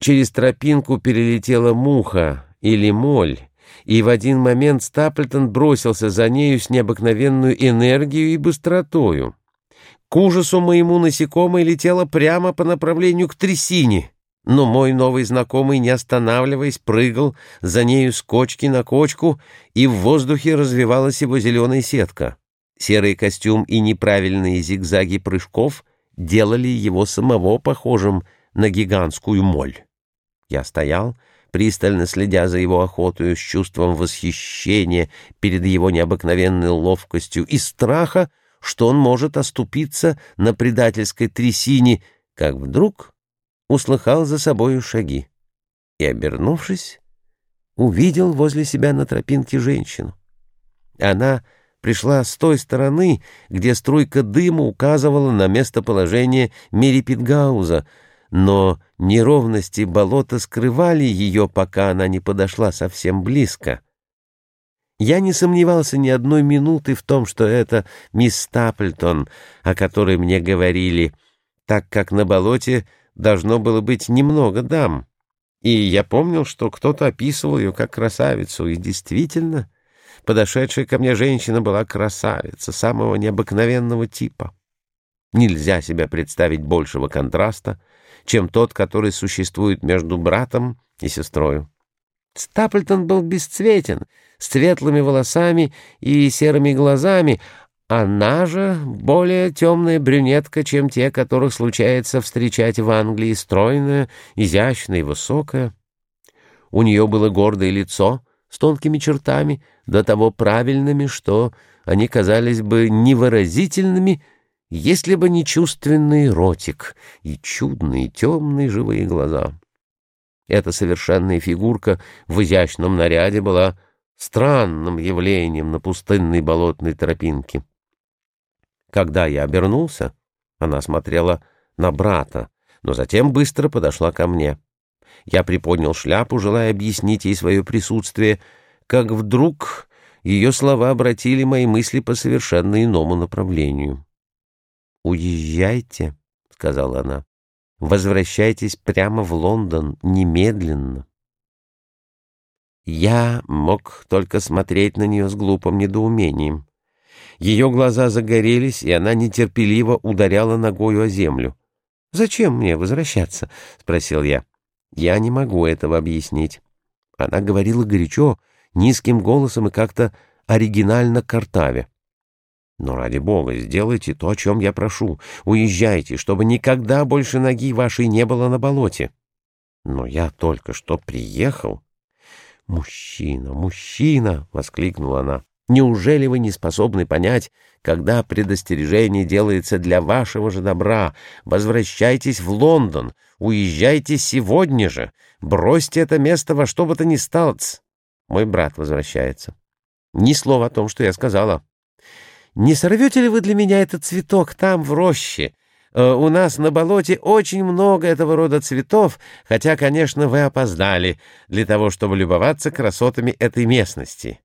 Через тропинку перелетела муха или моль, и в один момент Стаплтон бросился за нею с необыкновенную энергией и быстротою. К ужасу моему насекомое летело прямо по направлению к трясине, но мой новый знакомый, не останавливаясь, прыгал за нею с кочки на кочку, и в воздухе развивалась его зеленая сетка. Серый костюм и неправильные зигзаги прыжков делали его самого похожим на гигантскую моль. Я стоял, пристально следя за его охотою с чувством восхищения перед его необыкновенной ловкостью и страха, что он может оступиться на предательской трясине, как вдруг услыхал за собою шаги и, обернувшись, увидел возле себя на тропинке женщину. Она пришла с той стороны, где струйка дыма указывала на местоположение Мерипитгауза, но неровности болота скрывали ее, пока она не подошла совсем близко. Я не сомневался ни одной минуты в том, что это мисс Стаплтон, о которой мне говорили, так как на болоте должно было быть немного дам. И я помнил, что кто-то описывал ее как красавицу, и действительно, подошедшая ко мне женщина была красавица самого необыкновенного типа. Нельзя себе представить большего контраста, чем тот, который существует между братом и сестрой. Стаплтон был бесцветен, с светлыми волосами и серыми глазами, она же более темная брюнетка, чем те, которых случается встречать в Англии, стройная, изящная и высокая. У нее было гордое лицо с тонкими чертами, до того правильными, что они казались бы невыразительными, если бы не чувственный ротик и чудные темные живые глаза. Эта совершенная фигурка в изящном наряде была странным явлением на пустынной болотной тропинке. Когда я обернулся, она смотрела на брата, но затем быстро подошла ко мне. Я приподнял шляпу, желая объяснить ей свое присутствие, как вдруг ее слова обратили мои мысли по совершенно иному направлению. «Уезжайте», — сказала она. «Возвращайтесь прямо в Лондон, немедленно». Я мог только смотреть на нее с глупым недоумением. Ее глаза загорелись, и она нетерпеливо ударяла ногою о землю. «Зачем мне возвращаться?» — спросил я. «Я не могу этого объяснить». Она говорила горячо, низким голосом и как-то оригинально картаве. Но ради бога, сделайте то, о чем я прошу. Уезжайте, чтобы никогда больше ноги вашей не было на болоте. Но я только что приехал. «Мужчина, мужчина!» — воскликнула она. «Неужели вы не способны понять, когда предостережение делается для вашего же добра? Возвращайтесь в Лондон, уезжайте сегодня же, бросьте это место во что бы то ни стало. Мой брат возвращается. Ни слова о том, что я сказала». Не сорвете ли вы для меня этот цветок там, в роще? Э, у нас на болоте очень много этого рода цветов, хотя, конечно, вы опоздали для того, чтобы любоваться красотами этой местности.